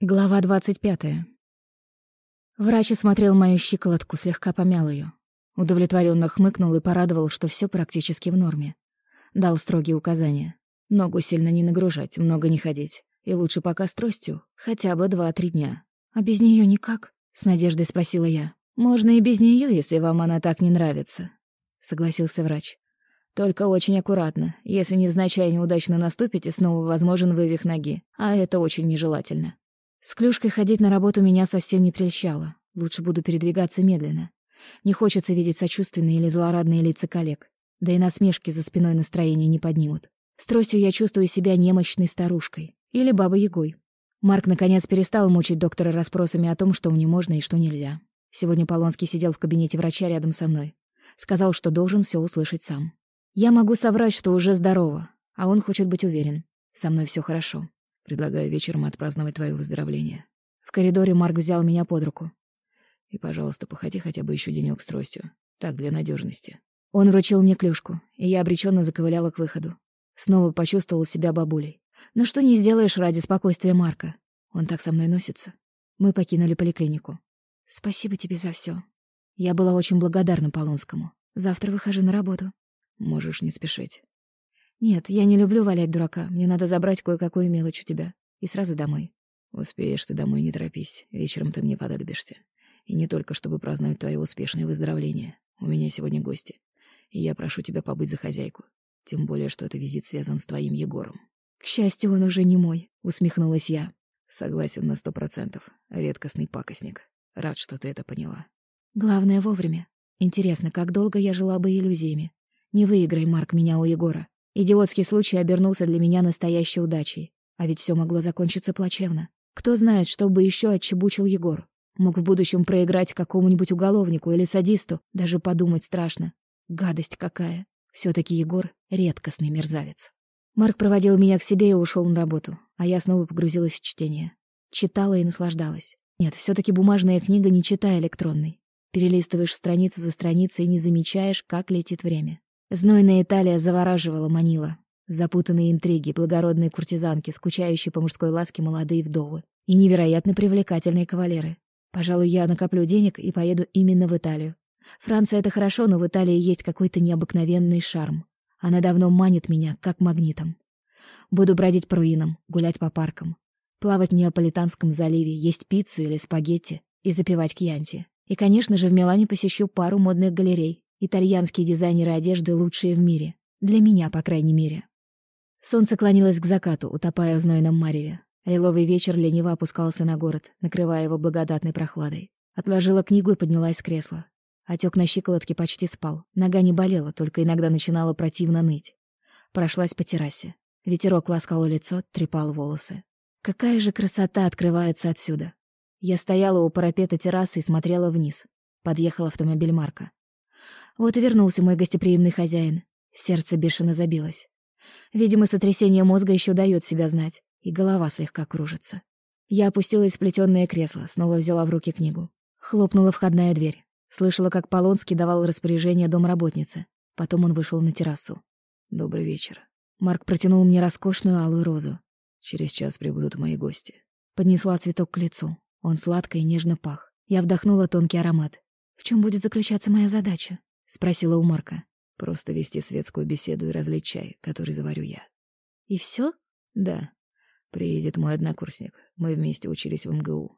Глава двадцать пятая. Врач осмотрел мою щиколотку, слегка помял ее, Удовлетворенно хмыкнул и порадовал, что все практически в норме. Дал строгие указания. Ногу сильно не нагружать, много не ходить. И лучше пока с тростью, хотя бы два-три дня. «А без нее никак?» — с надеждой спросила я. «Можно и без нее, если вам она так не нравится», — согласился врач. «Только очень аккуратно. Если невзначай неудачно наступите, снова возможен вывих ноги, а это очень нежелательно». С клюшкой ходить на работу меня совсем не прельщало. Лучше буду передвигаться медленно. Не хочется видеть сочувственные или злорадные лица коллег. Да и насмешки за спиной настроения не поднимут. С тростью я чувствую себя немощной старушкой. Или бабой-ягой. Марк наконец перестал мучить доктора расспросами о том, что мне можно и что нельзя. Сегодня Полонский сидел в кабинете врача рядом со мной. Сказал, что должен все услышать сам. Я могу соврать, что уже здорова, а он хочет быть уверен. Со мной все хорошо. Предлагаю вечером отпраздновать твое выздоровление. В коридоре Марк взял меня под руку. И, пожалуйста, походи хотя бы еще денек с тростью. Так, для надежности. Он вручил мне клюшку, и я обреченно заковыляла к выходу. Снова почувствовал себя бабулей. Но что не сделаешь ради спокойствия Марка? Он так со мной носится. Мы покинули поликлинику. Спасибо тебе за все. Я была очень благодарна Полонскому. Завтра выхожу на работу. Можешь не спешить. «Нет, я не люблю валять дурака. Мне надо забрать кое-какую мелочь у тебя. И сразу домой». «Успеешь ты домой, не торопись. Вечером ты мне понадобишься. И не только, чтобы праздновать твое успешное выздоровление. У меня сегодня гости. И я прошу тебя побыть за хозяйку. Тем более, что этот визит связан с твоим Егором». «К счастью, он уже не мой», — усмехнулась я. «Согласен на сто процентов. Редкостный пакостник. Рад, что ты это поняла». «Главное, вовремя. Интересно, как долго я жила бы иллюзиями? Не выиграй, Марк, меня у Егора. Идиотский случай обернулся для меня настоящей удачей. А ведь все могло закончиться плачевно. Кто знает, что бы еще отчебучил Егор. Мог в будущем проиграть какому-нибудь уголовнику или садисту. Даже подумать страшно. Гадость какая. все таки Егор — редкостный мерзавец. Марк проводил меня к себе и ушел на работу, а я снова погрузилась в чтение. Читала и наслаждалась. Нет, все таки бумажная книга не читай электронной. Перелистываешь страницу за страницей и не замечаешь, как летит время. Знойная Италия завораживала, манила. Запутанные интриги, благородные куртизанки, скучающие по мужской ласке молодые вдовы и невероятно привлекательные кавалеры. Пожалуй, я накоплю денег и поеду именно в Италию. Франция — это хорошо, но в Италии есть какой-то необыкновенный шарм. Она давно манит меня, как магнитом. Буду бродить по руинам, гулять по паркам, плавать в Неаполитанском заливе, есть пиццу или спагетти и запивать кьянти. И, конечно же, в Милане посещу пару модных галерей, Итальянские дизайнеры одежды лучшие в мире. Для меня, по крайней мере. Солнце клонилось к закату, утопая в знойном мареве. Лиловый вечер лениво опускался на город, накрывая его благодатной прохладой. Отложила книгу и поднялась с кресла. Отек на щиколотке почти спал. Нога не болела, только иногда начинала противно ныть. Прошлась по террасе. Ветерок ласкал лицо, трепал волосы. Какая же красота открывается отсюда. Я стояла у парапета террасы и смотрела вниз. Подъехал автомобиль Марка. Вот и вернулся мой гостеприимный хозяин. Сердце бешено забилось. Видимо, сотрясение мозга еще дает себя знать, и голова слегка кружится. Я опустилась в сплетённое кресло, снова взяла в руки книгу. Хлопнула входная дверь. Слышала, как Полонский давал распоряжение домработнице. Потом он вышел на террасу. «Добрый вечер». Марк протянул мне роскошную алую розу. «Через час прибудут мои гости». Поднесла цветок к лицу. Он сладко и нежно пах. Я вдохнула тонкий аромат. В чем будет заключаться моя задача? — спросила у Марка. «Просто вести светскую беседу и разлить чай, который заварю я». «И все? «Да. Приедет мой однокурсник. Мы вместе учились в МГУ.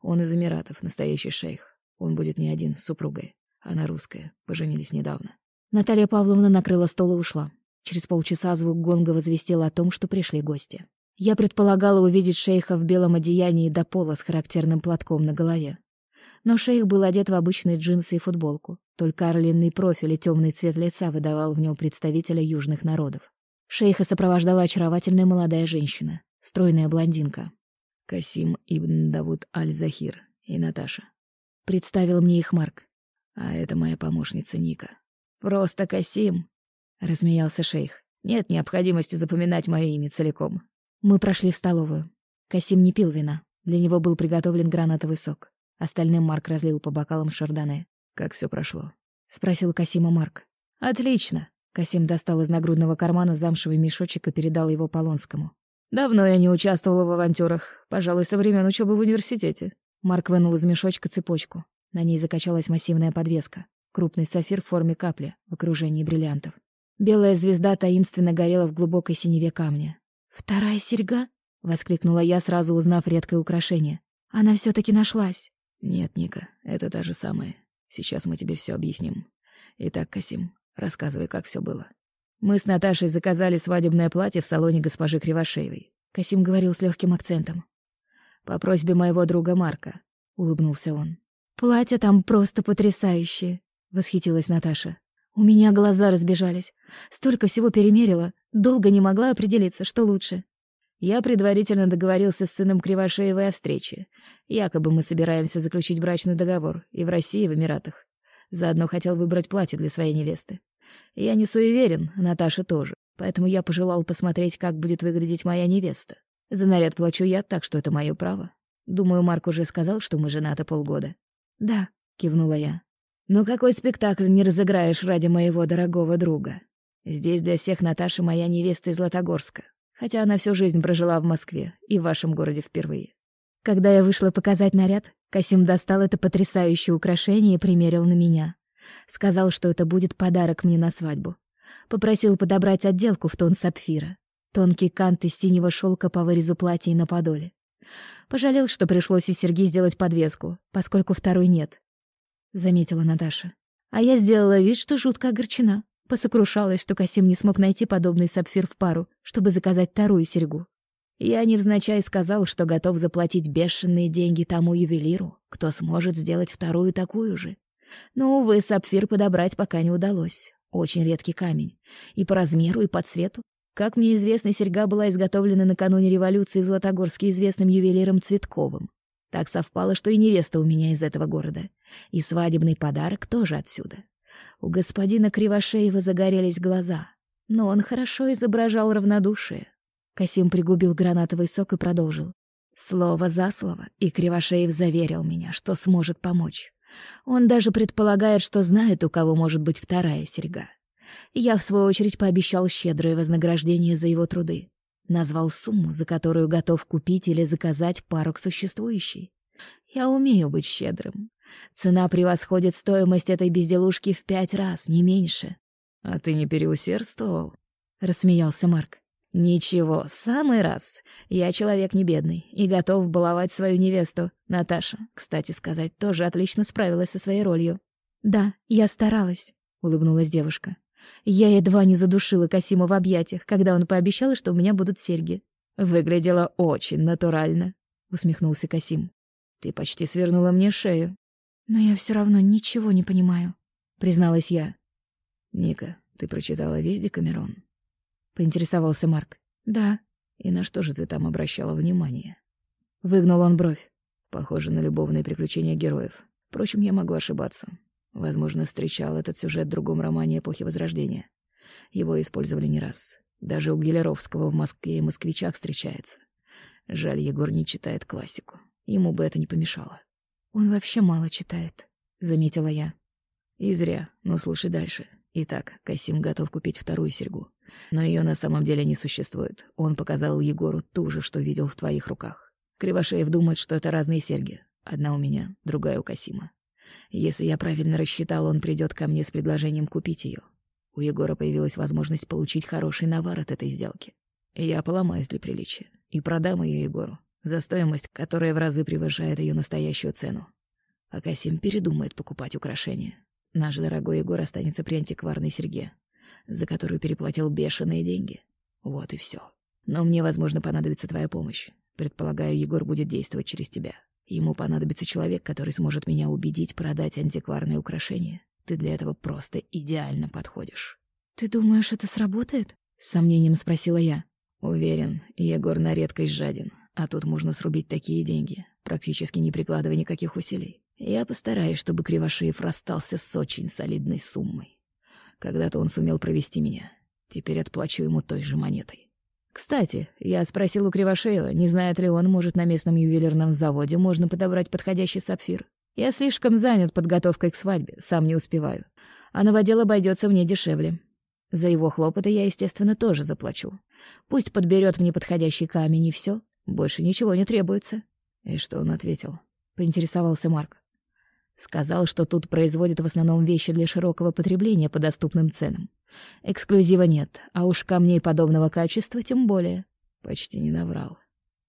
Он из Эмиратов, настоящий шейх. Он будет не один, с супругой. Она русская, поженились недавно». Наталья Павловна накрыла стол и ушла. Через полчаса звук гонга возвестил о том, что пришли гости. Я предполагала увидеть шейха в белом одеянии до пола с характерным платком на голове. Но шейх был одет в обычные джинсы и футболку. Только орлиный профиль и темный цвет лица выдавал в нем представителя южных народов. Шейха сопровождала очаровательная молодая женщина, стройная блондинка. Касим ибн Давуд Аль-Захир и Наташа. Представил мне их Марк. А это моя помощница Ника. «Просто Касим», — размеялся шейх. «Нет необходимости запоминать мое имя целиком». Мы прошли в столовую. Касим не пил вина. Для него был приготовлен гранатовый сок. Остальным Марк разлил по бокалам шардоне. Как все прошло? спросил Касима Марк. Отлично. Касим достал из нагрудного кармана замшевый мешочек и передал его Полонскому. Давно я не участвовала в авантюрах. Пожалуй, со времен учебы в университете. Марк вынул из мешочка цепочку. На ней закачалась массивная подвеска. Крупный сафир в форме капли, в окружении бриллиантов. Белая звезда таинственно горела в глубокой синеве камня. «Вторая серьга?» — воскликнула я, сразу узнав редкое украшение. «Она все таки нашлась». «Нет, Ника, это та же самая. Сейчас мы тебе все объясним. Итак, Касим, рассказывай, как все было». Мы с Наташей заказали свадебное платье в салоне госпожи Кривошеевой. Касим говорил с легким акцентом. По просьбе моего друга Марка, улыбнулся он. Платье там просто потрясающее, восхитилась Наташа. У меня глаза разбежались. Столько всего перемерила, долго не могла определиться, что лучше. Я предварительно договорился с сыном Кривошеевой о встрече. Якобы мы собираемся заключить брачный договор и в России, и в Эмиратах. Заодно хотел выбрать платье для своей невесты. Я не суеверен, Наташа тоже, поэтому я пожелал посмотреть, как будет выглядеть моя невеста. За наряд плачу я, так что это мое право. Думаю, Марк уже сказал, что мы женаты полгода. «Да», — кивнула я. «Но какой спектакль не разыграешь ради моего дорогого друга? Здесь для всех Наташа моя невеста из Златогорска, хотя она всю жизнь прожила в Москве и в вашем городе впервые. Когда я вышла показать наряд, Касим достал это потрясающее украшение и примерил на меня. Сказал, что это будет подарок мне на свадьбу. Попросил подобрать отделку в тон сапфира. Тонкий кант из синего шелка по вырезу платья и на подоле. Пожалел, что пришлось из серьги сделать подвеску, поскольку второй нет. Заметила Наташа. А я сделала вид, что жутко огорчена. Посокрушалась, что Касим не смог найти подобный сапфир в пару, чтобы заказать вторую серьгу. Я невзначай сказал, что готов заплатить бешеные деньги тому ювелиру, кто сможет сделать вторую такую же. Но, увы, сапфир подобрать пока не удалось. Очень редкий камень. И по размеру, и по цвету. Как мне известно, серьга была изготовлена накануне революции в Златогорске известным ювелиром Цветковым. Так совпало, что и невеста у меня из этого города. И свадебный подарок тоже отсюда. У господина Кривошеева загорелись глаза. Но он хорошо изображал равнодушие. Касим пригубил гранатовый сок и продолжил. Слово за слово, и Кривошеев заверил меня, что сможет помочь. Он даже предполагает, что знает, у кого может быть вторая серьга. Я, в свою очередь, пообещал щедрое вознаграждение за его труды. Назвал сумму, за которую готов купить или заказать пару к существующей. Я умею быть щедрым. Цена превосходит стоимость этой безделушки в пять раз, не меньше. — А ты не переусердствовал? — рассмеялся Марк. «Ничего, самый раз. Я человек не бедный и готов баловать свою невесту. Наташа, кстати сказать, тоже отлично справилась со своей ролью». «Да, я старалась», — улыбнулась девушка. «Я едва не задушила Касима в объятиях, когда он пообещал, что у меня будут серьги». «Выглядело очень натурально», — усмехнулся Касим. «Ты почти свернула мне шею». «Но я все равно ничего не понимаю», — призналась я. «Ника, ты прочитала весь Декамерон?» поинтересовался Марк. Да. И на что же ты там обращала внимание? Выгнул он бровь. Похоже на любовные приключения героев. Впрочем, я могу ошибаться. Возможно, встречал этот сюжет в другом романе эпохи Возрождения. Его использовали не раз. Даже у Гелеровского в Москве и москвичах встречается. Жаль, Егор не читает классику. Ему бы это не помешало. Он вообще мало читает, заметила я. И зря. Но слушай дальше. Итак, Касим готов купить вторую серьгу. Но ее на самом деле не существует. Он показал Егору ту же, что видел в твоих руках. Кривошеев думает, что это разные серьги. Одна у меня, другая у Касима. Если я правильно рассчитал, он придет ко мне с предложением купить ее. У Егора появилась возможность получить хороший навар от этой сделки. Я поломаюсь для приличия и продам ее Егору за стоимость, которая в разы превышает ее настоящую цену. А Касим передумает покупать украшения. Наш дорогой Егор останется при антикварной серьге, за которую переплатил бешеные деньги. Вот и все. Но мне, возможно, понадобится твоя помощь. Предполагаю, Егор будет действовать через тебя. Ему понадобится человек, который сможет меня убедить продать антикварные украшения. Ты для этого просто идеально подходишь. Ты думаешь, это сработает? С сомнением спросила я. Уверен, Егор на редкость жаден, а тут можно срубить такие деньги, практически не прикладывая никаких усилий. Я постараюсь, чтобы Кривошеев расстался с очень солидной суммой. Когда-то он сумел провести меня. Теперь отплачу ему той же монетой. Кстати, я спросил у Кривошеева, не знает ли он, может, на местном ювелирном заводе можно подобрать подходящий сапфир. Я слишком занят подготовкой к свадьбе, сам не успеваю. А новодел обойдется мне дешевле. За его хлопоты я, естественно, тоже заплачу. Пусть подберет мне подходящий камень и все. Больше ничего не требуется. И что он ответил? Поинтересовался Марк. Сказал, что тут производят в основном вещи для широкого потребления по доступным ценам. Эксклюзива нет, а уж камней подобного качества тем более. Почти не наврал.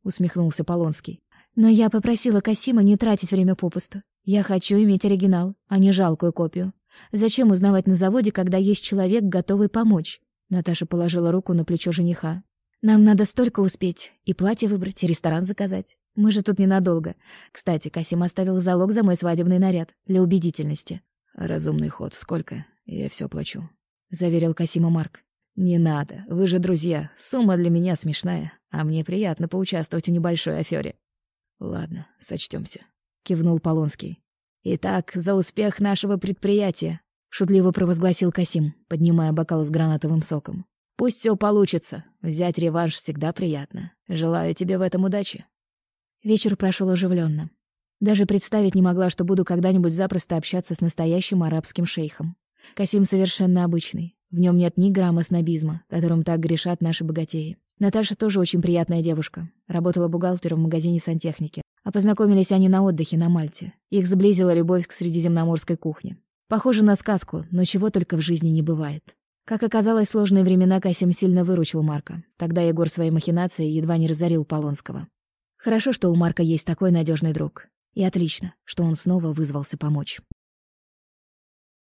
Усмехнулся Полонский. Но я попросила Касима не тратить время попусту. Я хочу иметь оригинал, а не жалкую копию. Зачем узнавать на заводе, когда есть человек, готовый помочь? Наташа положила руку на плечо жениха. Нам надо столько успеть. И платье выбрать, и ресторан заказать. Мы же тут ненадолго. Кстати, Касим оставил залог за мой свадебный наряд. Для убедительности. Разумный ход. Сколько? Я все плачу. Заверил Касима Марк. Не надо. Вы же друзья. Сумма для меня смешная. А мне приятно поучаствовать в небольшой афере. Ладно, сочтёмся. Кивнул Полонский. Итак, за успех нашего предприятия. Шутливо провозгласил Касим, поднимая бокал с гранатовым соком. Пусть все получится. Взять реванш всегда приятно. Желаю тебе в этом удачи. Вечер прошел оживленно. Даже представить не могла, что буду когда-нибудь запросто общаться с настоящим арабским шейхом. Касим совершенно обычный. В нем нет ни грамма снобизма, которым так грешат наши богатеи. Наташа тоже очень приятная девушка. Работала бухгалтером в магазине сантехники. А познакомились они на отдыхе на Мальте. Их сблизила любовь к средиземноморской кухне. Похоже на сказку, но чего только в жизни не бывает. Как оказалось, сложные времена Касим сильно выручил Марка. Тогда Егор своей махинацией едва не разорил Полонского. Хорошо, что у Марка есть такой надежный друг. И отлично, что он снова вызвался помочь.